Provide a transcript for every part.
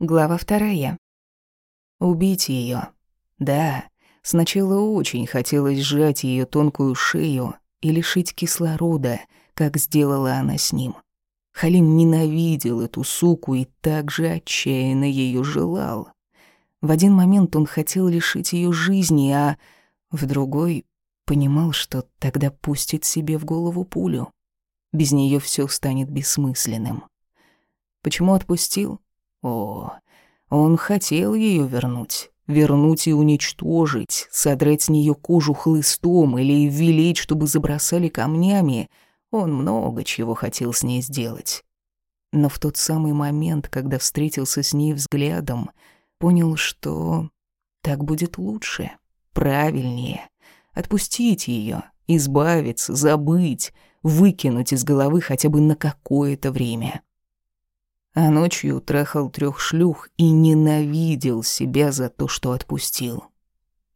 Глава вторая. Убить ее. Да, сначала очень хотелось сжать ее тонкую шею и лишить кислорода, как сделала она с ним. Халим ненавидел эту суку и также отчаянно ее желал. В один момент он хотел лишить ее жизни, а в другой понимал, что тогда пустит себе в голову пулю. Без нее все станет бессмысленным. Почему отпустил? О, он хотел ее вернуть. Вернуть и уничтожить, содрать с нее кожу хлыстом или велеть, чтобы забросали камнями. Он много чего хотел с ней сделать. Но в тот самый момент, когда встретился с ней взглядом, понял, что так будет лучше, правильнее. Отпустить ее, избавиться, забыть, выкинуть из головы хотя бы на какое-то время а ночью трахал трех шлюх и ненавидел себя за то, что отпустил.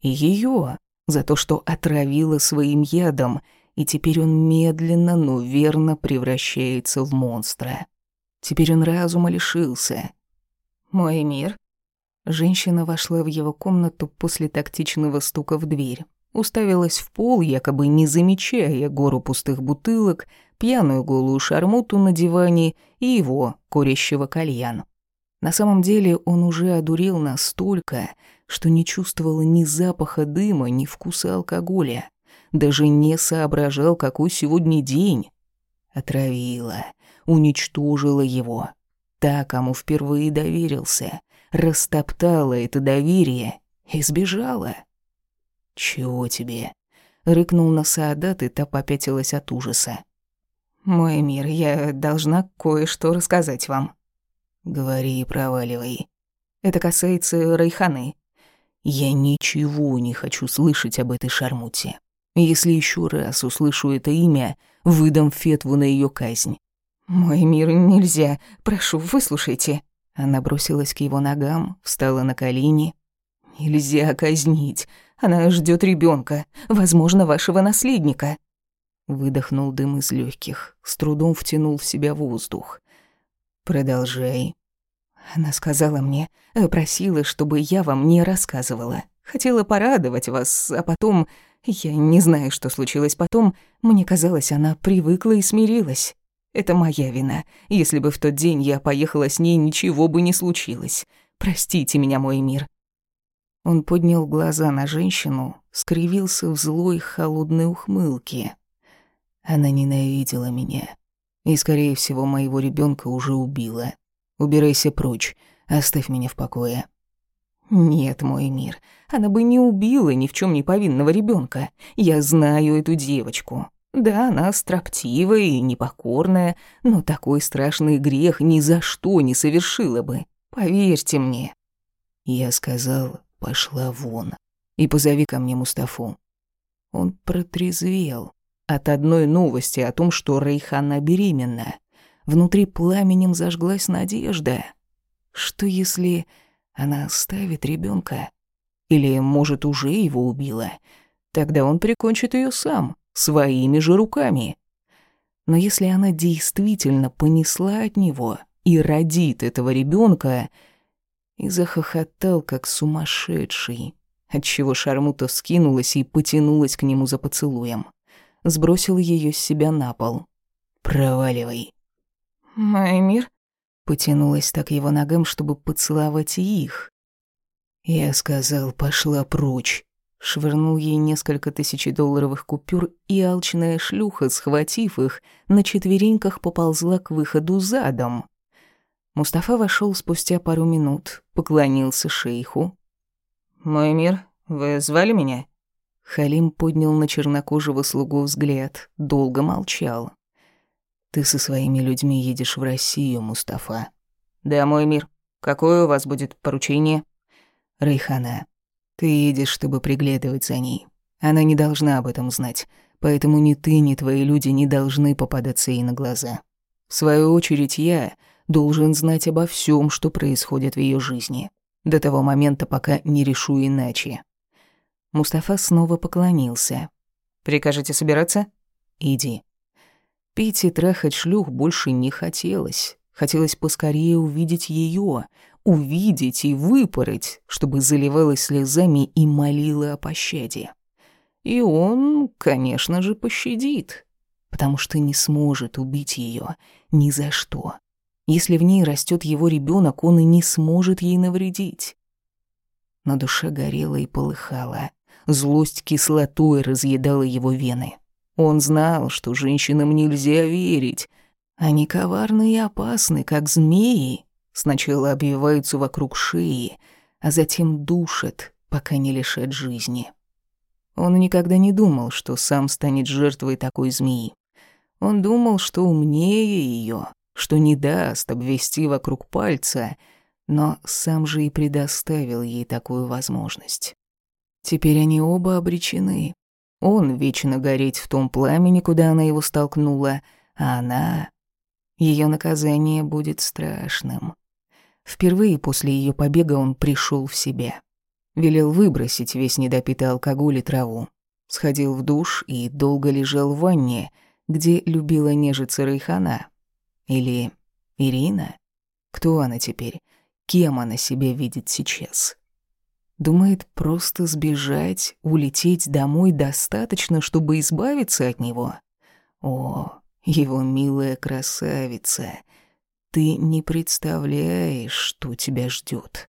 Ее за то, что отравила своим ядом, и теперь он медленно, но верно превращается в монстра. Теперь он разума лишился. «Мой мир?» Женщина вошла в его комнату после тактичного стука в дверь. Уставилась в пол, якобы не замечая гору пустых бутылок, пьяную голую шармуту на диване и его, курящего кальян. На самом деле он уже одурел настолько, что не чувствовал ни запаха дыма, ни вкуса алкоголя. Даже не соображал, какой сегодня день. Отравила, уничтожила его. Та, кому впервые доверился, растоптала это доверие и сбежала. «Чего тебе?» — рыкнул на Саадат, и та попятилась от ужаса. «Мой мир, я должна кое-что рассказать вам». «Говори и проваливай». «Это касается Райханы». «Я ничего не хочу слышать об этой шармуте. Если еще раз услышу это имя, выдам фетву на ее казнь». «Мой мир, нельзя. Прошу, выслушайте». Она бросилась к его ногам, встала на колени. «Нельзя казнить. Она ждет ребенка, возможно, вашего наследника». Выдохнул дым из легких, с трудом втянул в себя воздух. «Продолжай». Она сказала мне, э, просила, чтобы я вам не рассказывала. Хотела порадовать вас, а потом... Я не знаю, что случилось потом. Мне казалось, она привыкла и смирилась. Это моя вина. Если бы в тот день я поехала с ней, ничего бы не случилось. Простите меня, мой мир. Он поднял глаза на женщину, скривился в злой холодной ухмылке. Она ненавидела меня. И, скорее всего, моего ребенка уже убила. Убирайся прочь, оставь меня в покое. Нет, мой мир, она бы не убила ни в чем не повинного ребенка. Я знаю эту девочку. Да, она строптивая и непокорная, но такой страшный грех ни за что не совершила бы. Поверьте мне. Я сказал, пошла вон. И позови ко мне Мустафу. Он протрезвел. От одной новости о том, что Рейхана беременна, внутри пламенем зажглась надежда. Что если она оставит ребенка? Или, может, уже его убила? Тогда он прикончит ее сам, своими же руками. Но если она действительно понесла от него и родит этого ребенка, и захохотал, как сумасшедший, отчего Шармута скинулась и потянулась к нему за поцелуем сбросил ее с себя на пол. «Проваливай». «Маймир?» Потянулась так его ногам, чтобы поцеловать их. Я сказал, пошла прочь. Швырнул ей несколько тысячедолларовых купюр, и алчная шлюха, схватив их, на четвереньках поползла к выходу задом. Мустафа вошел спустя пару минут, поклонился шейху. «Мой мир, вы звали меня?» Халим поднял на чернокожего слугу взгляд, долго молчал. «Ты со своими людьми едешь в Россию, Мустафа». «Да, мой мир. Какое у вас будет поручение?» «Рейхана, ты едешь, чтобы приглядывать за ней. Она не должна об этом знать, поэтому ни ты, ни твои люди не должны попадаться ей на глаза. В свою очередь я должен знать обо всем, что происходит в ее жизни, до того момента, пока не решу иначе. Мустафа снова поклонился. «Прикажете собираться?» «Иди». Пить и трахать шлюх больше не хотелось. Хотелось поскорее увидеть ее, увидеть и выпороть, чтобы заливалась слезами и молила о пощаде. И он, конечно же, пощадит, потому что не сможет убить ее ни за что. Если в ней растет его ребенок, он и не сможет ей навредить. Но душа горела и полыхала. Злость кислотой разъедала его вены. Он знал, что женщинам нельзя верить. Они коварны и опасны, как змеи. Сначала обвиваются вокруг шеи, а затем душат, пока не лишат жизни. Он никогда не думал, что сам станет жертвой такой змеи. Он думал, что умнее ее, что не даст обвести вокруг пальца, но сам же и предоставил ей такую возможность. Теперь они оба обречены. Он вечно гореть в том пламени, куда она его столкнула, а она... Ее наказание будет страшным. Впервые после ее побега он пришел в себя. Велел выбросить весь недопитый алкоголь и траву. Сходил в душ и долго лежал в ванне, где любила нежиться Райхана. Или Ирина? Кто она теперь? Кем она себя видит сейчас? Думает, просто сбежать, улететь домой достаточно, чтобы избавиться от него? О, его милая красавица, ты не представляешь, что тебя ждет.